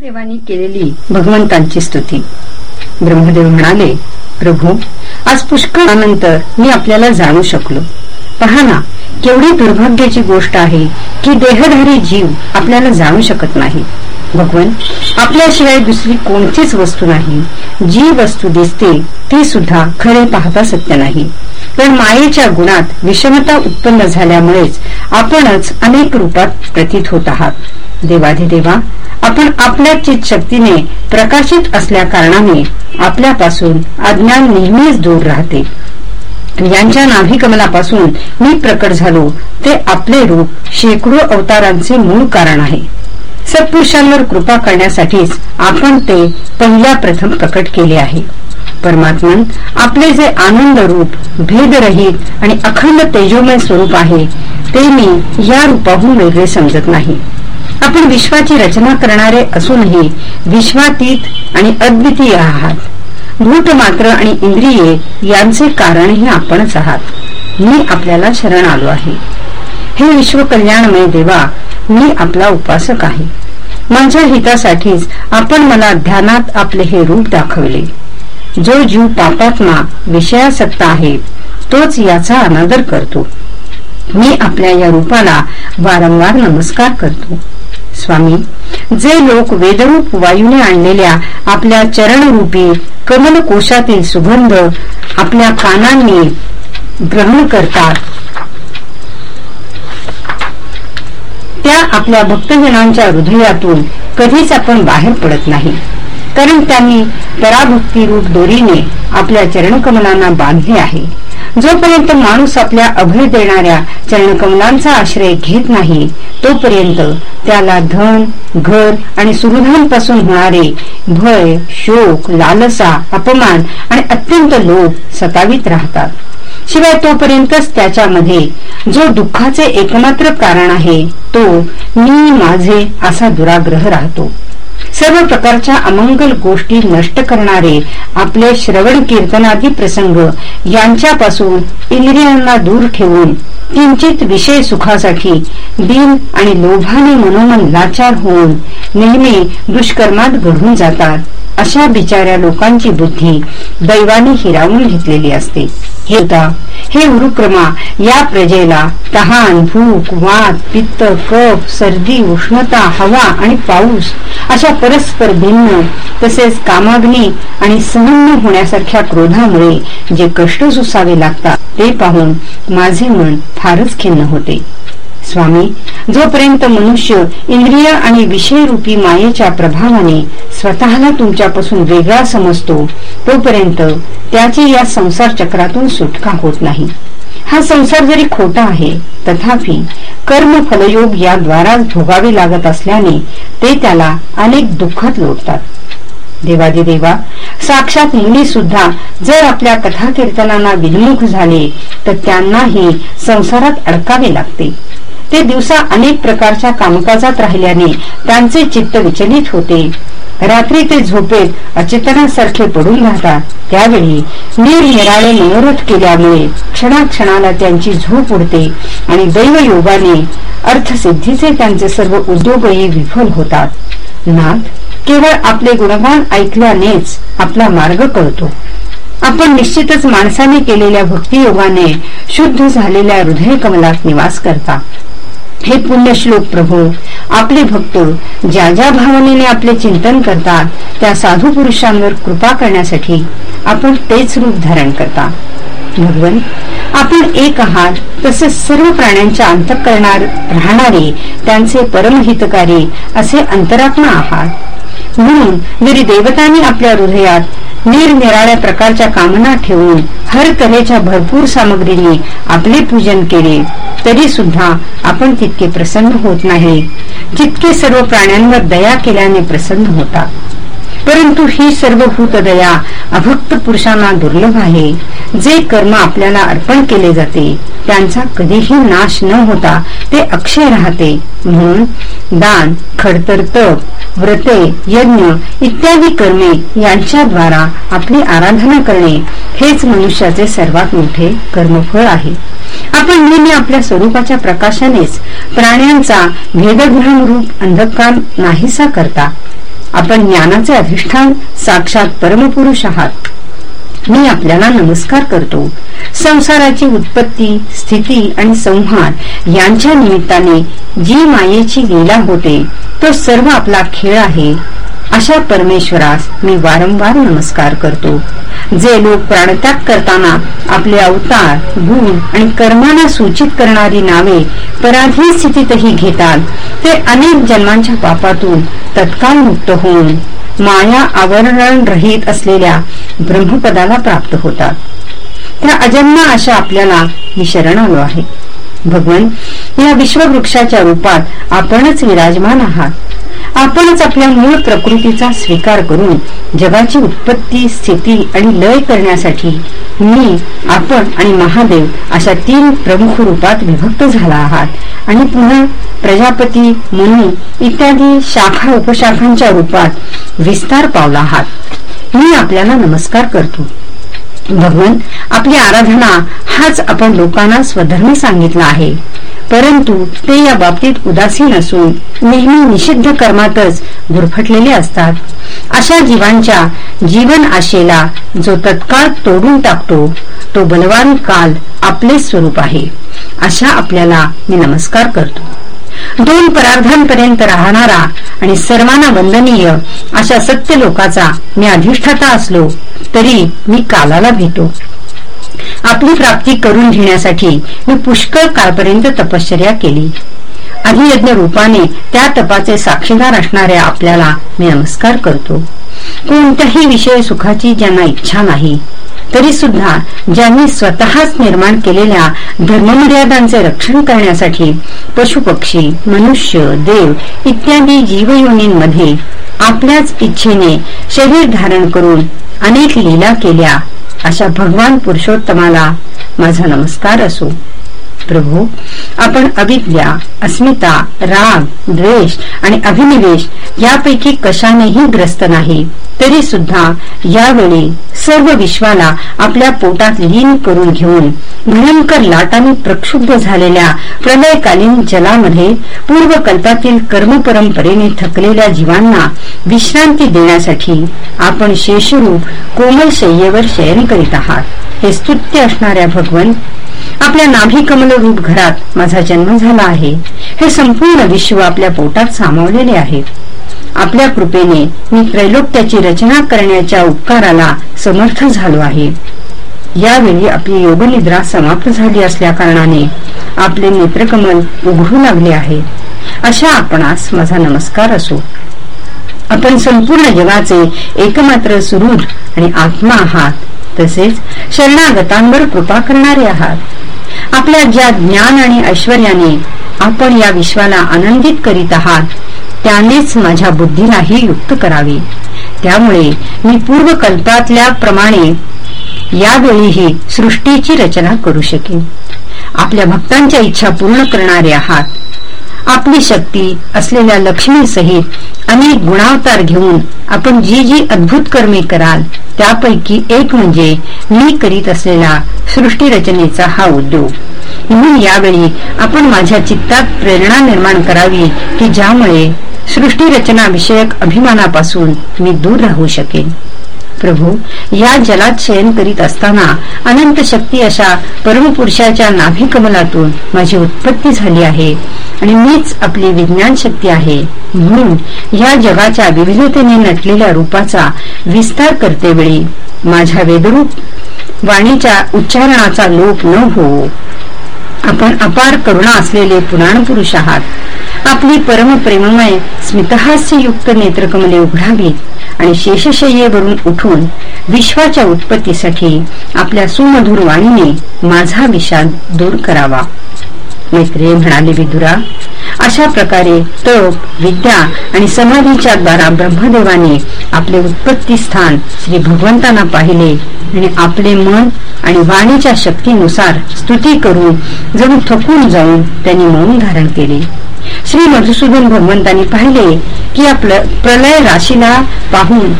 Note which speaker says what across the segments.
Speaker 1: ब्रह्मदेवानी केलेली भगवंतांची स्तुती. ब्रह्मदेव म्हणाले प्रभू आज पुष्कळानंतर मी आपल्याला जाणू शकलो. पहा ना केवढी दुर्भाग्याची गोष्ट आहे की देहधारी जीव आपल्याला जाणू शकत नाही. भगवन आपल्याशिवाय दुसरी कोणतीच वस्तू नाही. जी वस्तू दिसते ती सुद्धा खरे पाहता सत्य नाही. पण मायेच्या गुणात विषमता उत्पन्न झाल्यामुळेच आपणच अनेक रूपात प्रतीत होत आहात. देवाधिदेवा आपण आपल्या चित शक्तीने प्रकाशित असल्या कारणाने आपल्यापासून अज्ञान नेहमीच दूर राहते. यांच्या नाभिकमलापासून मी प्रकट झालो ते आपले रूप शेकडो अवतारांचे मूळ कारण आहे. सत्पुरुषांवर कृपा करण्यासाठीच आपण ते पहिल्या प्रथम प्रकट केले आहे. परमात्मन आपले जे आनंद रूप भेदरहित आणि अखंड तेजोमय स्वरूप आहे ते मी या रूपाहून वेगळे समजत नाही. आपण विश्वाची रचना करणारे असूनही विश्वातीत आणि अद्वितीय आहात. भूत मात्र आणि इंद्रिये यांचे कारणही आपणच आहात. मी आपल्याला शरण आलो आहे. हे विश्व कल्याणमय देवा मी आपला उपासक आहे. माझ्या हितासाठीच आपण मला ध्यानात आपले हे रूप दाखवले. जो जीव पापात्मा विषयासक्त आहे तोच याचा अनादर करतो. मी आपल्या या रूपाला वारंवार नमस्कार करतो. स्वामी जे लोक वेदरूप वायूने आणलेल्या आपल्या चरणरूपी कमल कोशातील सुगंध आपल्या कानांनी ग्रहण करतात. त्या आपल्या भक्तजनांच्या हृदयातून कधीच आपण बाहेर पडत नाही. कारण त्यांनी पराभक्ती रूप दोरीने आपल्या चरणकमलांना बांधले आहे. जोपर्यंत माणूस आपल्या अभय देणाऱ्या चरणकमलांचा आश्रय घेत नाही तोपर्यंत त्याला धन घर आणि सुविधांपासून होणारे भय शोक लालसा अपमान आणि अत्यंत लोभ सतावीत राहतात. शिवाय तोपर्यंतच त्याच्यामध्ये जो दुःखाचे एकमात्र कारण आहे तो मी माझे असा दुराग्रह राहतो. सर्व प्रकारच्या अमंगल गोष्टी नष्ट करणारे आपले श्रवण कीर्तनादी प्रसंग यांच्यापासून इंद्रियांना दूर ठेवून किंचित विषय सुखासाठी दिन आणि लोभाने मनोमन लाचार होऊन नेहमी दुष्कर्मात घडून जातात. अशा बिचाऱ्या लोकांची बुद्धी दैवाने हिरावून घेतलेली असते. हे हे उरुक्रमा या प्रजेला तहान भूक वात पित्त कफ सर्दी उष्णता हवा आणि पाऊस अशा परस्पर भिन्न तसेच कामाग्नी आणि सहन होण्यासारख्या क्रोधामुळे जे कष्ट सुसावे लागतात ते पाहून माझे मन फारच खिन्न होते. स्वामी जोपर्यंत मनुष्य इंद्रिय आणि विषयरूपी मायेच्या प्रभावाने स्वतःला तुमच्यापासून वेगळा समजतो तोपर्यंत त्याची या संसार चक्रातून सुटका होत नाही. हा संसार जरी खोटा आहे तथापि कर्म फलयोग याद्वाराच भोगावे लागत असल्याने ते त्याला अनेक दुःखात लोटतात. देवा साक्षात मुली सुद्धा जर आपल्या कथा कीर्तनांना विनमुख झाले तर त्यांनाही संसारात अडकावे लागते. ते दिवसा अनेक प्रकारच्या कामकाजात राहिल्याने त्यांचे चित्त विचलित होते. रात्री ते झोपेत अचेतनासारखे पडून राहतात. त्यावेळी निरनिराळे मनोरथ केल्यामुळे क्षणाक्षणाला त्यांची झोप उडते आणि दैवयोगाने अर्थसिद्धीचे त्यांचे सर्व उद्योगही विफल होतात. नाथ केवळ आपले गुणगान ऐकल्यानेच आपला मार्ग कळतो. आपण निश्चितच माणसाने केलेल्या भक्तियोगाने शुद्ध झालेल्या हृदय कमलात निवास करता. हे पुण्यश्लोक प्रभू आपले भक्त ज्या ज्या भावनेने आपले चिंतन करतात त्या साधू पुरुषांवर कृपा करण्यासाठी आपण तेच रूप धारण करता. भगवन आपण एक आहात तसेच सर्व प्राण्यांच्या अंत करणार राहणारे त्यांचे परमहितकारी असे अंतरात्मा आहात म्हणून जरी देवतांनी आपल्या हृदयात निरनिराळ्या प्रकारच्या कामना ठेवून हर तऱ्हेच्या भरपूर सामग्रीने आपले पूजन केले तरी सुद्धा आपण तितके प्रसन्न होत नाही. जितके सर्व प्राण्यांवर दया केल्याने प्रसन्न होता. परंतु ही सर्व भूतदया अभक्त पुरुषांना दुर्लभ आहे. जे कर्म आपल्याला अर्पण केले जाते त्यांचा कधीही नाश न होता ते अक्षय राहते. म्हणून दान खडतर तप व्रते यज्ञ इत्यादी कर्मे यांच्याद्वारा आपली आराधना करणे हेच मनुष्याचे सर्वात मोठे कर्मफळ आहे. आपण नेहमी आपल्या स्वरूपाच्या प्रकाशानेच प्राण्यांचा भेदग्रहण रूप अंधकार नाहीसा करता. आपण ज्ञानाचे अधिष्ठान साक्षात परमपुरुष आहात. मी आपल्याला नमस्कार करतो. संसाराची उत्पत्ती स्थिती आणि संहार यांच्या निमित्ताने जी मायेची लीला होते तो सर्व आपला खेळ आहे. अशा परमेश्वरास मी वारंवार नमस्कार करतो. जे लोक प्राणत्याग करताना आपले अवतार गुण आणि कर्मांना सूचित करणारी नावे पराधीन स्थितीतही घेतात ते अनेक जन्मांच्या पापातून तत्काळ मुक्त होऊन माया आवरण रहित असलेल्या ब्रह्मपदाला प्राप्त होतात. त्या अजन्मा अशा आपल्याला मी शरण आलो आहे. भगवान या विश्ववृक्षाच्या रूपात आपणच विराजमान आहात. आपणच आपल्या मूळ प्रकृतीचा स्वीकार करून जगाची उत्पत्ती स्थिती आणि लय करण्यासाठी मी आपण आणि महादेव अशा तीन प्रमुख रूपात विभक्त झाला आहात. आणि पुन्हा प्रजापती मुनी इत्यादी शाखा उपशाखांच्या रूपात विस्तार पावला आहात मी आपल्याला नमस्कार करतो. भगवान आपली आराधना हाच आपण लोकांना स्वधर्मी सांगितला आहे. परंतु ते या बाबतीत उदासीन असून नेहमी निषिद्ध कर्मातच गुरफटलेले असतात. अशा जीवांच्या जीवन आशेला जो तत्काळ तोडून टाकतो तो बलवान काल आपले स्वरूप आहे. अशा आपल्याला मी नमस्कार करतो. दोन परार्धांपर्यंत राहणारा आणि सर्वांना वंदनीय अशा सत्य लोकाचा मी अधिष्ठाता असलो तरी मी कालाला भेटो. आपली प्राप्ती करून घेण्यासाठी मी पुष्कळ काळपर्यंत तपश्चर्या केली. अधियज्ञ रूपाने त्या तपाचे साक्षीदार असणाऱ्या आपल्याला मी नमस्कार करतो. कोणत्याही विषय सुखाची ज्यांना इच्छा नाही तरी सुद्धा ज्यांनी स्वतःच निर्माण केलेल्या धर्ममर्यादांचे रक्षण करण्यासाठी पशुपक्षी मनुष्य देव इत्यादी जीवयोनींमध्ये आपल्याच इच्छेने शरीर धारण करून अनेक लीला केल्या अशा भगवान पुरुषोत्तमाला माझा नमस्कार असो. प्रभू आपण अविद्या अस्मिता राग द्वेष आणि अभिनिवेश यापैकी कशानेही ग्रस्त नाही. तरी सुद्धा यावेळी सर्व विश्वाला आपल्या पोटात लीन करून घेऊन भयंकर लाटाने प्रक्षुब्ध झालेल्या प्रलयकालीन जलामध्ये पूर्वकल्पातील कर्मपरंपरेने थकलेल्या जीवांना विश्रांती देण्यासाठी आपण शेषरूप कोमल शय्येवर शयन करीत आहात. हे स्तुत्य असणाऱ्या भगवन आपल्या नाभी कमल रूप घरात माझा जन्म झाला आहे. हे संपूर्ण विश्व आपल्या पोटात सामावलेले आहे. आपल्या कृपेने मी त्रैलोक्याची रचना करण्याच्या उपकाराला समर्थ झालो आहे. यावेळी आपली योगनिद्रा समाप्त झाली असल्या कारणाने आपले नेत्रकमल उघडू लागले आहे. अशा आपणास माझा नमस्कार असो. आपण संपूर्ण जगाचे एकमात्र सुरूर आणि आत्मा आहात. तसेच शरणागतांवर कृपा करणारे आहात. आपल्या ज्या ज्ञान आणि ऐश्वर्याने आपण या विश्वाला आनंदित करीत आहात त्यानेच माझ्या बुद्धीलाही युक्त करावे. त्यामुळे मी पूर्वकल्पातल्या प्रमाणे यावेळीही सृष्टीची रचना करू शकेन. आपल्या भक्तांच्या इच्छा पूर्ण करणारे आहात. आपली शक्ती असलेल्या लक्ष्मी सहित अनेक गुणावतार घेऊन आपण जी जी अद्भुत कर्मे कराल त्यापैकी एक म्हणजे मी करीत असलेला सृष्टी रचनेचा हा उद्योग. म्हणून यावेळी आपण माझ्या चित्तात प्रेरणा निर्माण करावी की ज्यामुळे सृष्टी रचना विषयक अभिमानापासून मी दूर राहू शकेन. प्रभू या जलात शयन करीत असताना अनंत शक्ती अशा परमपुरुषाच्या नाभिकमलातून माझी उत्पत्ती झाली आहे आणि मीच आपली विज्ञान शक्ती आहे. म्हणून या जगाच्या विविधतेने नटलेल्या रूपाचा विस्तार करते वेळी माझ्या वेदरूप वाणीच्या उच्चारणाचा लोप न होवो. आपण अपार करुणा असलेले पुराण पुरुष आहात. आपली परमप्रेममय स्मितहास्ययुक्त नेत्रकमले उघडावीत आणि शेषशय्येवरून उठून विश्वाच्या उत्पत्तीसाठी आपल्या सुमधुर वाणीने माझा विषाद दूर करावा. मैत्रिय म्हणाली विदुरा अशा प्रकारे तप विद्या आणि समाधीच्या द्वारा ब्रह्मदेवाने आपले उत्पत्ती स्थान श्री भगवंतांना पाहिले आणि आपले मन आणि वाणीच्या शक्तीनुसार स्तुती करून जणू थकून जाऊन त्यांनी मौन धारण केले. श्री मधुसूदन भगवंतांनी पाहिले की आपलं प्रलय राशीला पाहून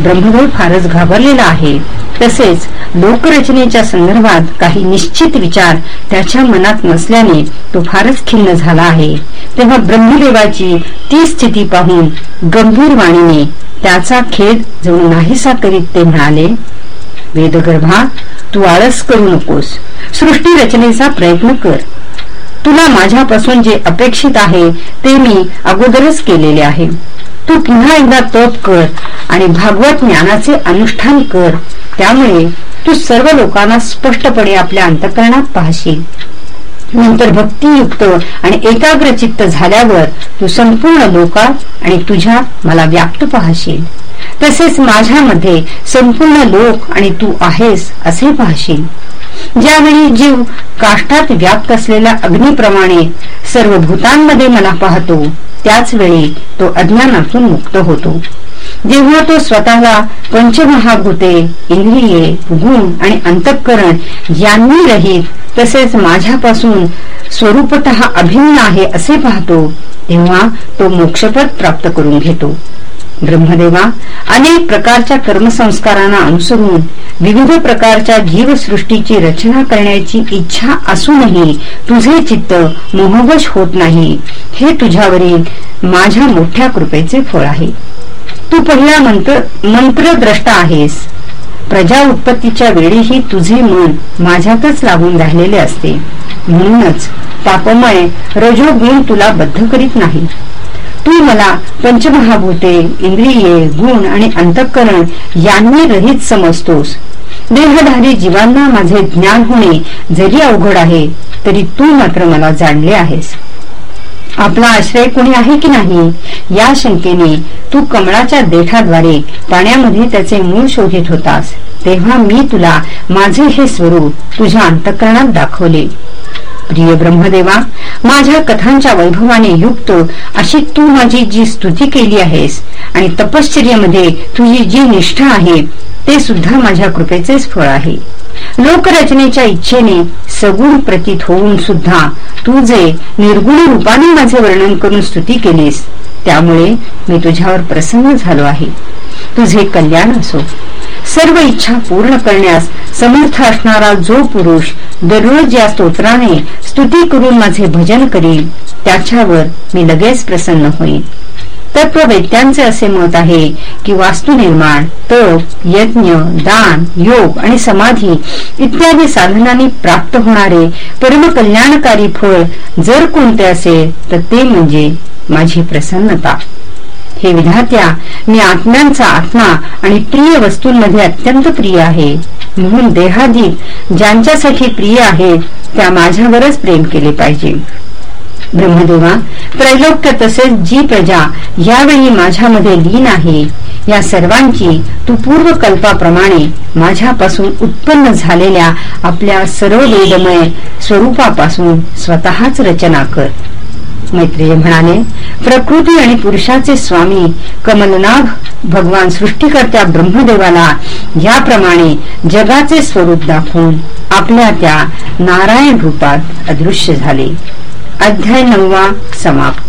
Speaker 1: ब्रह्मदेव फारच घाबरलेला आहे. तसेच लोकरचनेच्या संदर्भात काही निश्चित विचार त्याच्या मनात नसल्याने तो फारच खिन्न झाला आहे. तेव्हा ब्रह्मदेवाची ती स्थिती पाहून गंभीर वाणीने त्याचा खेद जणू नाहीसा करीत ते म्हणाले वेदगर्भा तू आळस करू नकोस. सृष्टी रचनेचा प्रयत्न कर. तुला माझ्यापासून जे अपेक्षित आहे ते मी अगोदरच केलेले आहे. तू पुन्हा एकदा तप कर आणि भागवत ज्ञानाचे अनुष्ठान कर. त्यामुळे तू सर्व लोकांना स्पष्टपणे आपल्या अंतकरणात पाहशील. नंतर भक्तियुक्त आणि एकाग्र चित्त झाल्यावर तू संपूर्ण लोकात आणि तुझ्या मला व्याप्त पाहशील. तसेच माझ्यामध्ये संपूर्ण लोक आणि तू आहेस असे पाहशील. ज्यावेळी जीव काष्टात व्याप्त असलेल्या अग्निप्रमाणे सर्व भूतांमध्ये मला पाहतो त्याच वेळी तो अज्ञानातून मुक्त होतो. जेव्हा तो स्वतःला पंचमहाभूते इंद्रिये गुण आणि अंतःकरण यांनी रहित तसेच माझ्यापासून स्वरूपत अभिन्न आहे असे पाहतो तेव्हा तो मोक्षपद प्राप्त करून घेतो. ब्रह्मदेवा अनेक प्रकारच्या कर्मसंस्कारांना अनुसरून विविध प्रकारच्या जीवसृष्टीची रचना करण्याची इच्छा असूनही तुझे चित्त मोहवश होत नाही. हे तुझ्यावरील माझ्या मोठ्या कृपेचे फळ आहे. तू पहिला मंत्र मंत्रद्रष्टा आहेस. प्रजा उत्पत्तीच्या वेळीही तुझे मन माझ्यातच लागून राहिलेले असते. म्हणूनच तापमय रजोगुण तुला बद्ध करीत नाही. तू मला पंचमहाभूते इंद्रिये गुण आणि अंतःकरण यांनी रहित समजतोस. देहधारी जीवांना माझे ज्ञान होणे जरी अवघड आहे तरी तू मात्र मला जाणले आहेस. आपला आश्रय कोणी आहे की नाही? या शंकेने तू कमळाच्या देठाद्वारे पाण्यामध्ये त्याचे मूळ शोधित होतास. तेव्हा मी तुला माझे हे स्वरूप तुझ्या अंतकरणात दाखवले. प्रिय ब्रह्मदेवा माझ्या कथांच्या वैभवाने युक्त अशी तू माझी जी स्तुती केली आहेस आणि तपश्चर्यामध्ये तुझी जी निष्ठा आहे ते सुद्धा माझ्या कृपेचेच फळ आहे. लोकरचनेच्या इच्छेने सगुण प्रतीत होऊन सुद्धा तू जे निर्गुण रूपाने माझे वर्णन करून स्तुती केलीस त्यामुळे मी तुझ्यावर प्रसन्न झालो आहे. तुझे कल्याण असो. सर्व इच्छा पूर्ण करण्यास समर्थ असणारा जो पुरुष दररोज या स्तोत्राने स्तुती करून माझे भजन करील त्याच्यावर मी लगेच प्रसन्न होईल तत्ववेत्यांचे असे मत आहे की वास्तुनिर्माण तप यज्ञ दान योग आणि समाधी इत्यादी साधनांनी प्राप्त होणारे परमकल्याणकारी फळ जर कोणते असेल तर ते म्हणजे माझी प्रसन्नता. हे विधात्या मी आत्म्यांचा आत्मा आणि प्रिय वस्तूंमध्ये अत्यंत प्रिय आहे. म्हणून देहादी ज्यांच्यासाठी प्रिय आहे त्या माझ्यावरच प्रेम केले पाहिजे. ब्रह्मदेवा त्रैलोक्य तसेच जी प्रजा यावेळी माझ्यामध्ये लीन आहे. या सर्वांची तू पूर्व कल्पाप्रमाणे माझ्यापासून उत्पन्न झालेल्या आपल्या सर्व वेदमय स्वरूपापासून स्वतःच रचना कर. मैत्रिय म्हणाले प्रकृती आणि पुरुषाचे स्वामी कमलनाभ भगवान सृष्टीकर्त्या ब्रह्मदेवाला याप्रमाणे जगाचे स्वरूप दाखवून आपल्या त्या नारायण रूपात अदृश्य झाले. अध्याय नववा समाप्त.